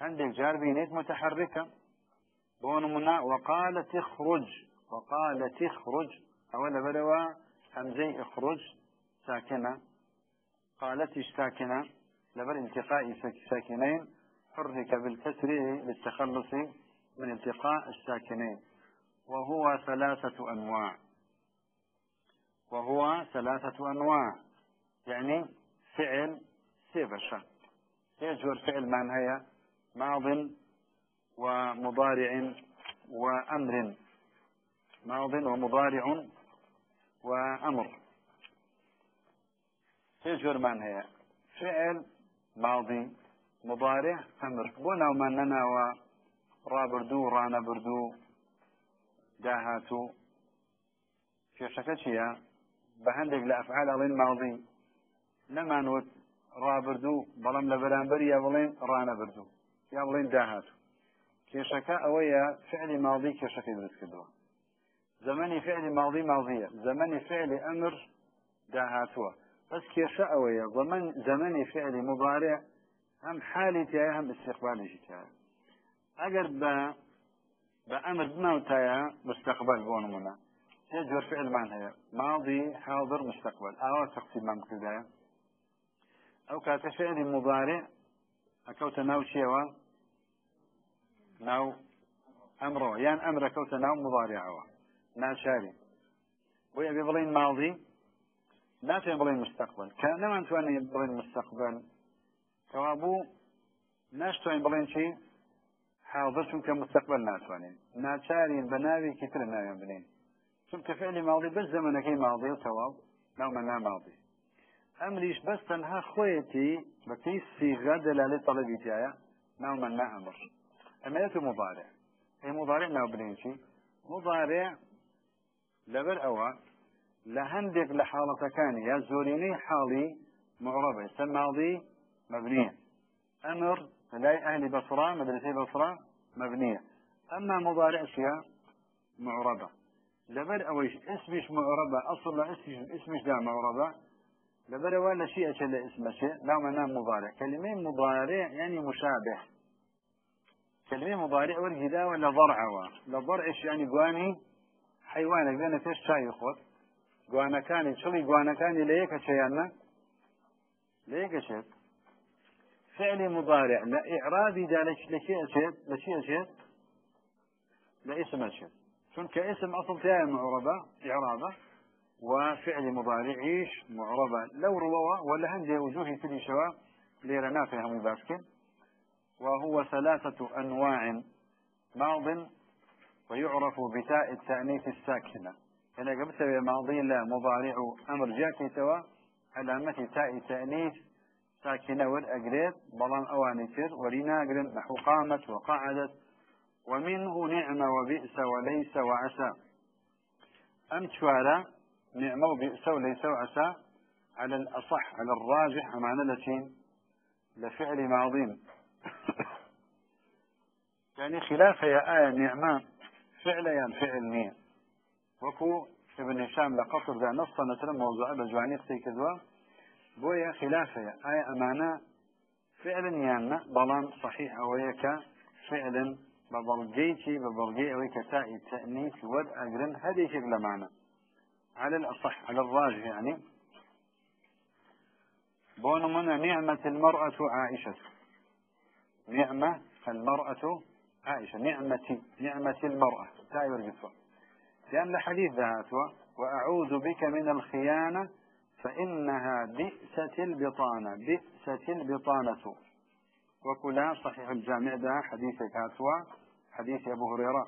Speaker 1: هندي جار بينيت متحركة. بون منا وقالت اخرج وقالت اخرج أولا بلوا همزي اخرج ساكنة. قالت ساكنة لبر التقاء ساكنين. حرك بالكسر للتخلص من التقاء الساكنين. وهو ثلاثة أنواع. وهو ثلاثة أنواع. يعني فعل سيفشة يجور فعل معنى ماض ومضارع وأمر ماض ومضارع وأمر سێ جۆرمان هەیە؟ فعل ماڵدی مبارێ ئەمر. بۆ ناومان نەناوە ڕابردوو ڕانەبردوو داهاتوو. کێشەکە چییە؟ بە هەندێک لە ئەفعال ئەڵێن ماڵدی نەمانوت ڕابردوو بەڵام لە بەرامبەر یا بڵێن ڕانەبردوو یا بڵێن داهاتوو. کێشەکە ئەوەیە فعلی ماضی کێشەکەی دروست کردووە. زمانی فعلی ماضی ماضیە زمانی فعلی ئەمر داهاتووە. بەس کێشە ئەوەیە. زمن زمانی فعلی مضارع هم حالی تایە هم استقبالیشی تایە ئەگەر بە بە ئەمر بماوتایە مستقبل بۆ نمونە. يجبر فعل معنى ماضي حاضر مستقبل أو تقسيم ما مكتوب أو كات فعل مضارع أكوت ناو شيوا ناو أمره. يعني أمر أكوت ناو مضارع هو ناشاري ويا بيبلين ماضي. لا تبلين مستقبل. كان ما أنتواني بلين مستقبل؟ كوابو ناش توين بلين شيء حاضر چونکە مستقبل ناتوانین ناچارین بە ناوی کتر ناویان بنین چونکە فعلی ماڵی بەس زەمنەکەی ماڵی و تەواو ناومەنا ماڵی ئەمریش بەس تەنها خۆیەتی بەکەی سیغا دەلالێت تەڵەبی تایە ناومەنا ئەمەیەت مضارع. ئەی مضارع ناو بنێنچی مضارع ئەوە لە هەندێک لە حاڵەتەکانی یا زۆرینەی حاڵی معربة سماضي مبنية أمر لا أهل بصرة مدرسة بصرة مبنية أما مضارع فيها معربة لبر أويش اسمش معربة أصل اسمش اسمش دا معربة لبر ولا شيء أشل اسمه لا معناه مضارع. كلمة مضارع يعني مشابه. كلمة مضارع والجدا ولا ضرع لا ضرعش يعني قواني؟ حيوانك بين فيش شاي خود. قوانا كان شلي قوانا كان ليك شيئا ليك شيء فعل مضارع لا إعرابي دا لشيء شيء لشيء شيء لا اسم شيء چونك اسم أصل تاعي معربة إعرابة. وفعل مضارعيش معربة. لو روا ولا هندي وجوه تلي شواء ليرى نافع هم باسكن وهو ثلاثة أنواع ماض ويعرف بتاء التأنيث الساكنة. هنا قبل ماضي لا مضارع أمر جاكي توا علامة تاء التأنيث ساكنة والأقريب بلان أواني تر ولينا نحو قامت وقعدت. ومنه نعمة وبئس وليس وعسى. أم شوارا نعمة وبئس وليس وعسى. على الأصح على الراجح أمانة التي لفعل ماضين يعني خلاف يا آية نعمة فعل يعني فعل نية وكو ابن هشام لقصر ذا نص مثلا موضوع بجواني أختي كذوا بويا خلاف يا آية أمانة فعل يعني بلان صحيح أويك فعل ببلجيتي ببلجي أو كتاء التأنيث ود أجرن هذه شكل معنى على الأصح على الراجح يعني. بون من نعمة المرأة عائشة. نعمة المرأة عائشة نعمتي نعمة المرأة تاء ورقصوا لأن الحديث ذاتوا وأعوذ بك من الخيانة فإنها بئست البطانة بئست البطانة وكلا صحيح الجامع ده حديث كاتوا حديث أبو هريرة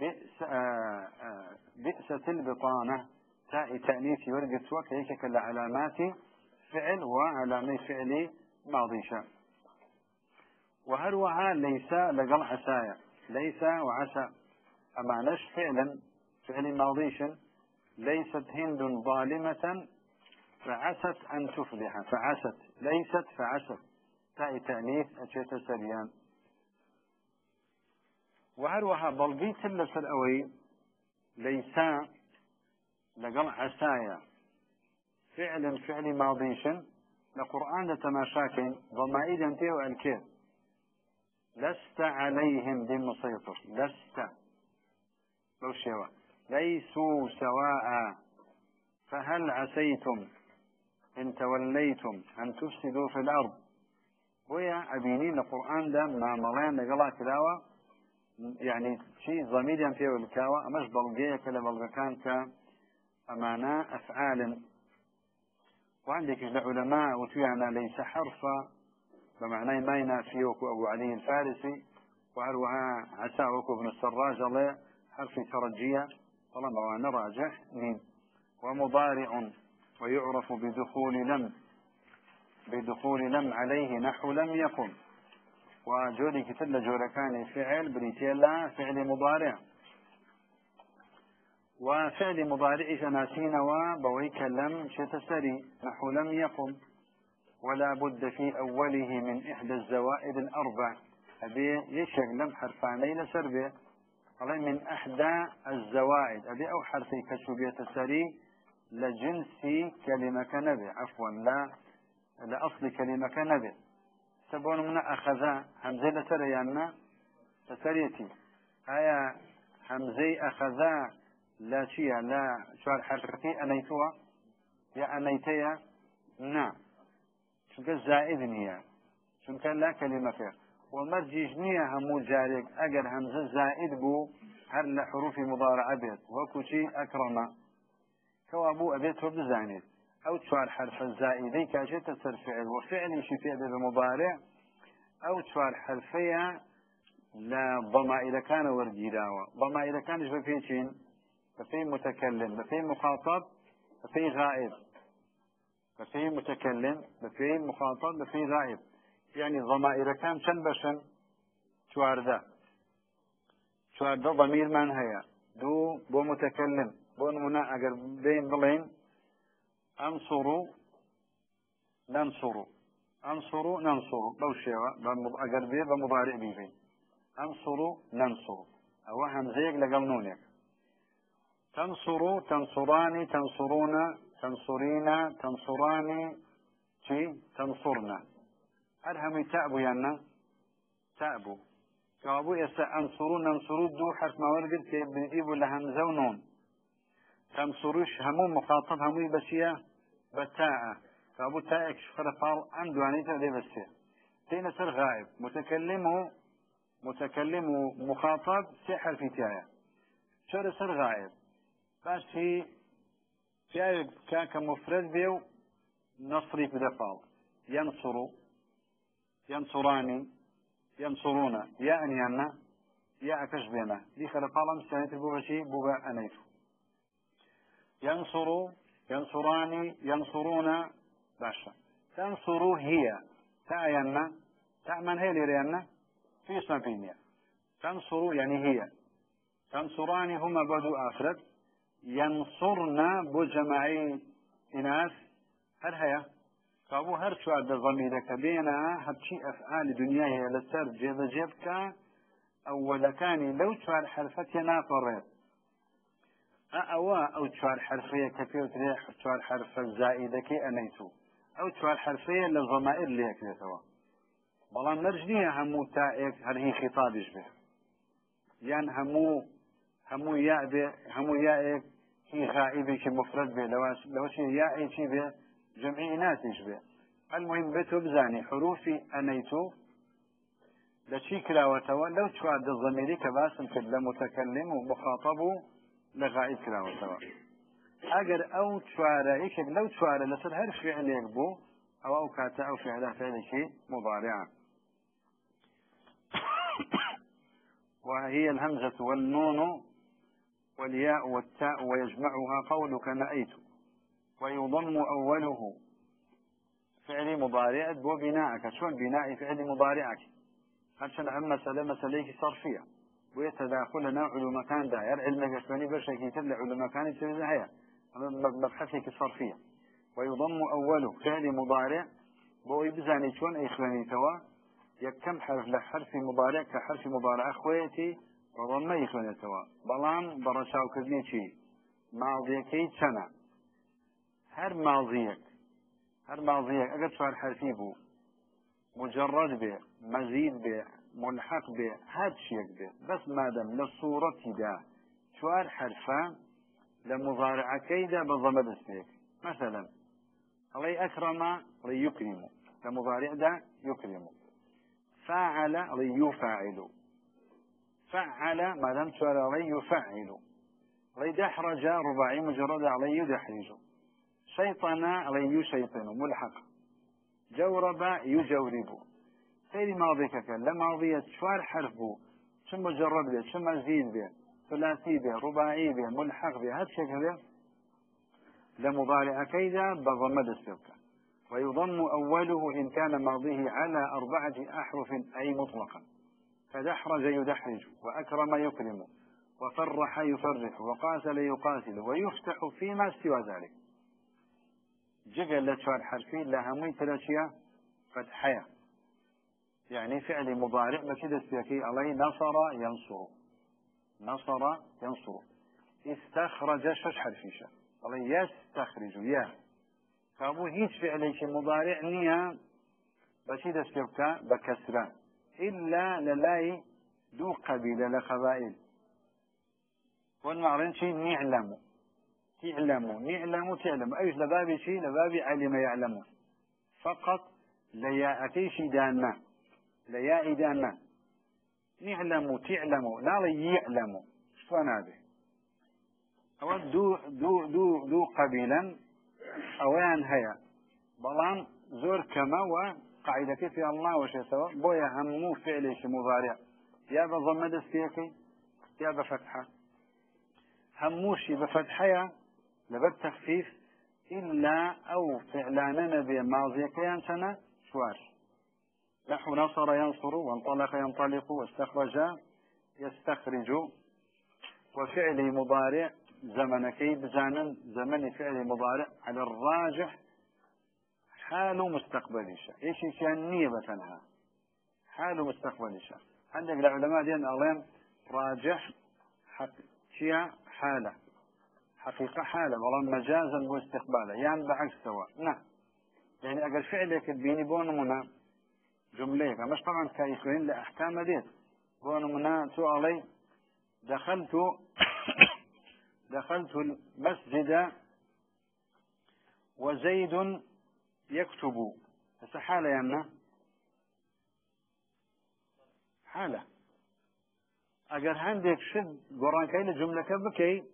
Speaker 1: بئس آه، آه، بئست البطانة. تاء تأنيث ورقت وكيك علامات فعل وعلامة فعل ماضي شاء. وهروها ليس لقل عسايا ليس وعسى. أما نش فعلا؟ فعل ماضيش ليست هند ظالمة فعست أن تفلح. فعست. ليست فعست. تاء تأنيث أشيت سريان. وهروها بلقيت لسر أوي؟ ليس. لقل عسايا. فعل فعل ماضيش لقرآن تماشاكين ضمائد انتهوا الكيف لست عليهم بمسيطر. لست. لو ليسوا سواء. فهل عسيتم إن توليتم أن تفسدوا في الأرض؟ ويا أبيني القرآن ده ما ملان لقلا كلاوة. يعني شيء ضمير فيه الكاوة مش بلقية كلا بلقكان كأمانة أفعال. وعندك العلماء وتيعنا ليس حرفا. بمعنى ما ينافي وكو أبو علي الفارسي وهروها عسى وكو ابن السراج الله حرف ترجية طالما وأنا راجح ميم ومضارع ويعرف بدخول لم بدخول لم عليه نحو لم يقم. وجولي كتل جوركان فعل بريتيلا فعل مضارع. وفعل مضارع ثناسين وبويك لم شتسري نحو لم يقم. ولا بد في أوله من إحدى الزوائد الأربع. أبي يشك لم حرفاني لسربه قال من أحدى الزوائد. أبي أو حرفي كشوبية سري لجنس كلمة كنبي عفوا لا لأصل كلمة كنبي سبون من أخذ همزة لسريانا لسريتي. آية همزي أخذ لا شيء لا شوار حرفي أنيتوا يا أنيتيا نعم چونکە زائد نییە چونکە لا کەلیمەکە ومەرجیش نییە هەموو جارێک ئەگەر هەمزە زائد بوو هەر لە حروفی مضارع بێت وەکوچی ئەکڕەمە کەوا بوو ئەبێت تۆ بزانێت ئەو چوار حرف زائدەی کاژێتە سەر فعل. وفعلیشی پێ بێ بمضارع ئەو چوار حرفەیە لە ضمائرەکانە وەرگیراوە ضمائرەکانش بە پێچین بەپێی متكلم بەپێی مخاطب؟ بەپێی غائب. بفي متكلم بفي مخاطب بفي غائب يعني ضمائر كان چەند بەشن؟ چواردە. چواردە ضميرمان هەیە. دوو بۆ متكلم بۆ نمونە ئەگەر بین بڵێن ئەنسوڕ ننسوڕ ئەنسوڕ ننسوڕ بەو شێوە ئەگەر بێ بە مضارع بیبین. ئەنسوڕ ننسوڕ ئەوە هەمزەیەک لەگەڵ نونێک. تنصر تنصران تنصرون تنصرين تنصران شي؟ تنصرنا. هل هم تأبو يعني تأبو كابو يسا أنصرون ننصرو دو حرف ما ورد كي بنجيبو لهمزة ونون تنصروش همو مخاطب همو بسيا بتاء كابو تاء شفر قال عنده يعني تبدي بسيا تين سر غائب. متكلم متكلم مخاطب سحر في تايا شر سر غائب. باشي پیاوێک بکە کە مفرد بێ و نەصری بدەفاڵ ينصر ينصراني ينصرون يا أنيانا يا أكش بينا. دي خلقالا مستند بو بشي بو أنيتو ينصر ينصراني ينصرون باشا. تنصر هي. تأينا. تأمن هي لريانا في اسم فينيا. تنصر يعني هي. تنصراني هما بدو آخرت. ينصرنا بو جماعي إناس هر هيا قابو هر شو عد ضميرك بينا هبشي أفعال دنياها لسر جيب جيبك أول كان لو شوار حرفتي ناطرت أوا أو شوار حرفية كبيرة ريح شوار حرفة زائدة كي أنيتو أو شوار حرفية للضمائر ليك نتوا بلان نرجنيها همو تائك هل هي خطابش به يعني همو همو يا همو يائك هي غائبك مفرد به لو شيء يا شيء به جمعي ناتج به المهم بتو بزاني حروفي أنيتو لشي كلاوتوا لو تشواد الضميري كباسم كد لمتكلم ومخاطب لغائب كلاوتوا اگر أو تشوارا إيش لو تشوارا لسر هر فعل يقبو أو أو كاتا أو فعل فعل شيء مضارعا وهي الهمزة والنون والياء والتاء ويجمعها قولك نأيت ويضم أوله فعل مضارع بو بناءك شون بناء فعل مضارعك؟ هرشن عم مسألة مسألة صرفية. ويتداخلنا علوم كان داير علمك اسمني برشا كتب علوم كان مبحثك صرفية. ويضم أوله فعل مضارع. بو يبزاني شون أي خواني توا يكم حرف لحرف مضارع؟ كحرف مضارع أخويتي توا بلان برشاو كذني شي ماضيكي سنة هر ماضيك هر ماضيك أقد سؤال حرفي بو مجرد به مزيد به ملحق به هاد شيك به بس مادم للصورة دا. شوار حرفان لمضارع كيدا بضم بسميك مثلا الله أكرم ليكرم كمضارع دا يكرم فاعل ليفاعل فعل ما دام سؤال علي يفعل. ليدحرج رباعي مجرد علي يدحرج. شيطان علي يشيطن ملحق. جورب يجورب. سيري ماضي لا ماضية شوار حرف بو. شو مجرد به شو مزيد به ثلاثي به رباعي به ملحق به هذا الشكل به لمضارع كيدا بضمد السبكة ويضم أوله إن كان ماضيه على أربعة أحرف أي مطلقا. فدحرج يدحرج وأكرم يكرم وفرح يفرح وقاتل يقاتل ويفتح فيما سوى ذلك. جقل لتشوار حرفي لها مي فتحية يعني فعل مضارع بكده سيكي عليه نصر ينصر. نصر ينصر. استخرج شش حرفيشة عليه يستخرج يا. كابو هيج فعل مضارع نيا بكده سيكا بكسران. إلا للاي دو قبيلة لخبائل والمعرن شيء نعلم. تعلم. نعلم تعلم. أيش لبابي شيء لبابي علم يعلم. فقط ليا أكيش دانا ليا إدانا نعلم تعلم. لا يعلم. شلون هذا أو دو دو دو دو قبيلا أوان هيا. بلان زور كما قاعدة في الله وش سوا بويا همو فعل مضارع يا بضم دستيكي يا بفتحة. هموشي بفتحة لبد تخفيف إلا أو فعلاننا بماضي كيان سنة شوار. نحو نصر ينصر وانطلق ينطلق واستخرج يستخرج. وفعل مضارع زمن كي بزانا زمن فعل مضارع على الراجح حال مستقبل شاء. إيش كان نية بتنها حال شاء. عندك العلماء دين أغلين راجح حق شيا حالة. حقيقة حالة والله مجازا واستقبالا. يعني بعكس سواء نعم. يعني أقل فعلك بيني بون منا جملة. مش طبعا كايخوين لأحكام ديت. بون منا علي. دخلت دخلت المسجد وزيد يكتب هسه حالة يمنا حالة ئەگەر هەندێک شت گۆڕانکەی لە جملەکە بکەیت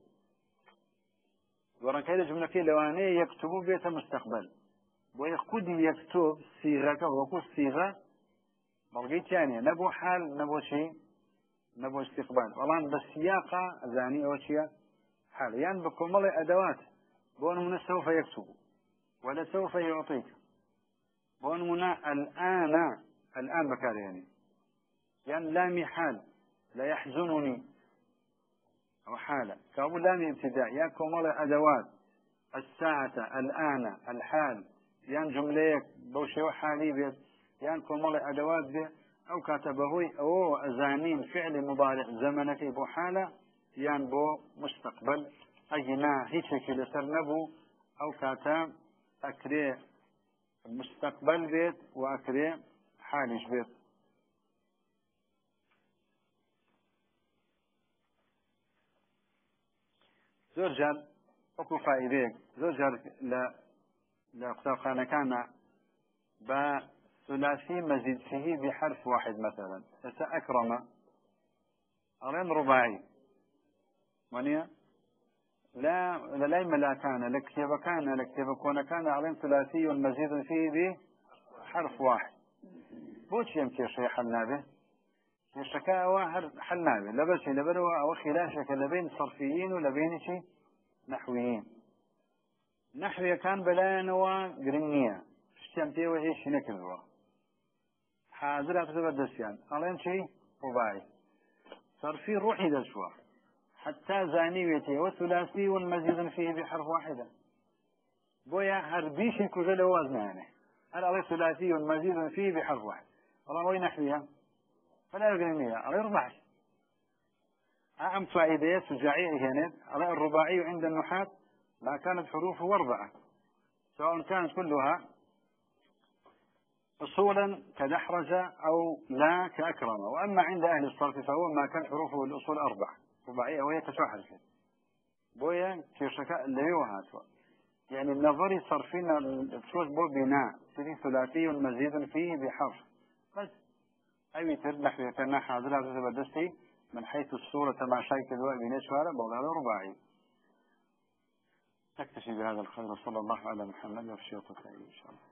Speaker 1: گۆڕانکەی لە جملەکەی لەوانەیە یەکتبوو بێتە مستەقبل. بۆ یە خودی یەکتۆ سیغەکە وەکو سیغە بەڵگەی تیانە. نەبوو حال نەبۆچی نەبوو استقبال بەڵام بە سیاقا ئەزانی ئەوە چییە؟ حال یان بە کۆمەڵی ئەدەوات بۆ نمونە سەوفە یەکتبوو ولسوف يعطيك. ونمنا الآن الآن بكار يعني. يعني لامي حال لا يحزنني. أو حالة كابو لامي ابتداء. يا كمال أدوات. الساعة الآن الحال. يان جمليك بوشي وحالي بيت. يان كمال أدوات بيت. أو كاتبه أو أزانين فعل مضارع زمنك بو حالة يان بو مستقبل. أجنا هيك شكل سر نبو أو كاتب أكري مستقبل بيت وأكري حالش بيت. زۆر جار وەکو فائدەیەک زۆر جار لە لە قوتابخانەکانە بە ثلاثي مزيد فيه بحرف واحد مثلا. أكرم أرين رباعي. ونيا لا للاي ملاكانه لك كتابكانه لك كتابكونكانه علم ثلاثي مزيد فيه به حرف واحد. بوش يمكن شيء حلنا به الشكاء واحد حلنا به لبس لبروا أو خلاشك لبين صرفيين ولبين شيء نحويين. نحوي كان بلاين وقرنية شتم فيه وهيش نكذوا حاضر أتبدأ دسيان علم شيء رباعي صرفي روحي دسوه حتى زانيويتي وثلاثي والمزيد فيه بحرف واحدة بويا هربيش كجل وزنانه هل عليه ثلاثي مزيد فيه بحرف واحد. والله وين نحويها فلا يقرنيها على رباعي أهم فائدة سجاعية هنا على الرباعي عند النحاة ما كانت حروفه أربعة سواء كانت كلها أصولا كدحرج أو لا كأكرم وأما عند أهل الصرف فهو ما كان حروفه الأصول أربعة. رباعية وهي تشوحر كده بويا كيشكاء اللي هاتوا يعني النظري صرفين الفلوس بو بناء. تري ثلاثي مزيد فيه بحرف. بس. أي تر نحو يتنا حاضر هذا بدستي من حيث الصورة ما شايك دواء بنشوارة بقول هذا رباعي. تكتفي بهذا الخير صلى الله على محمد وفي إن شاء الله.